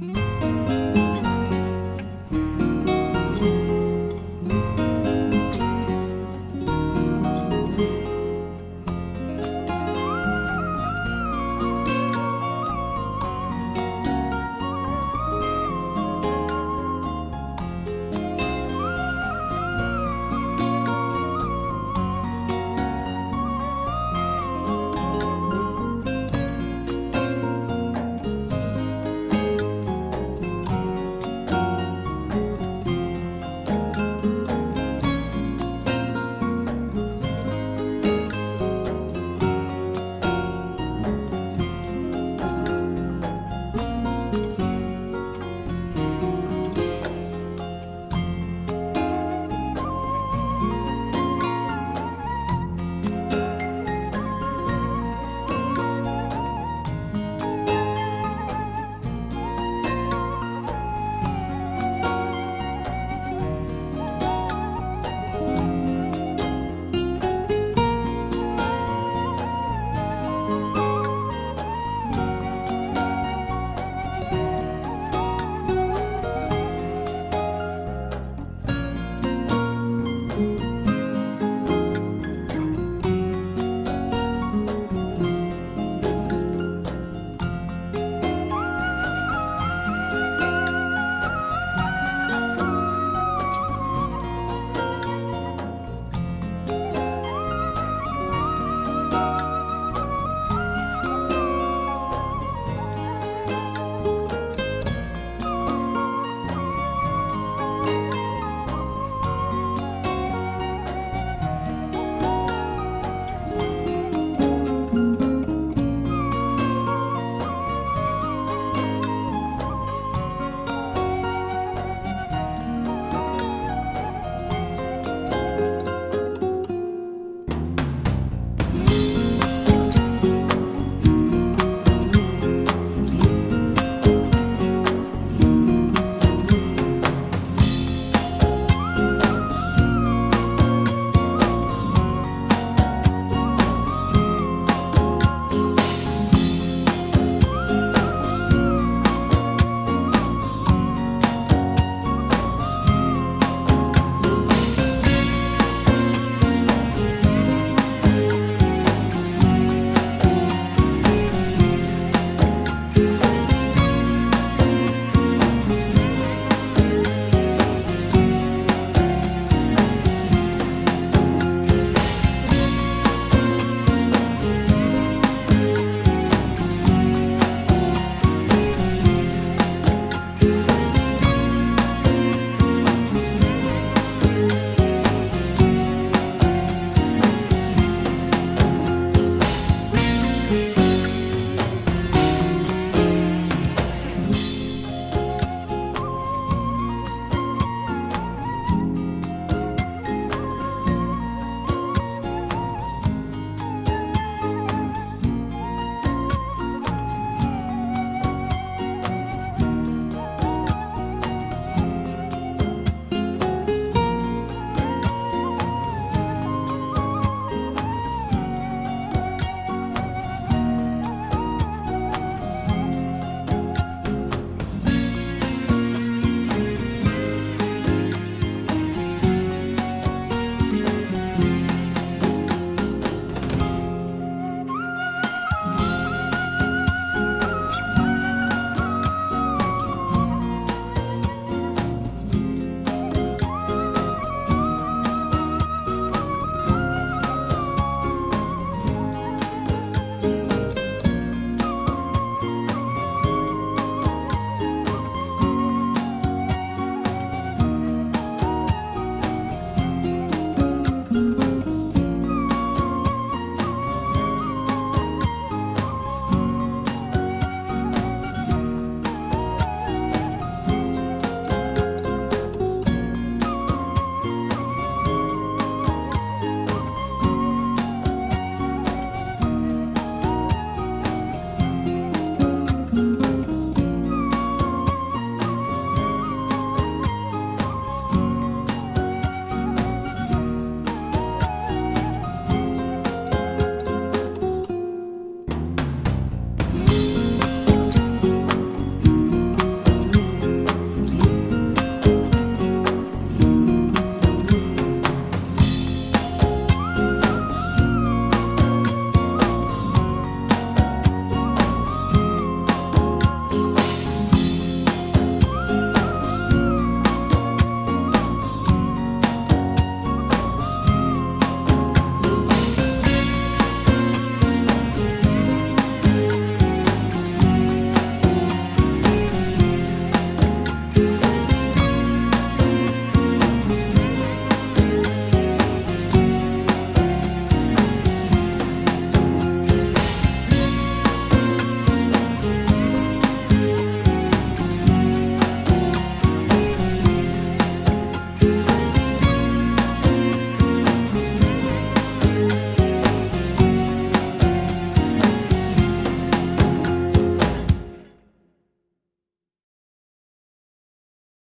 Bye.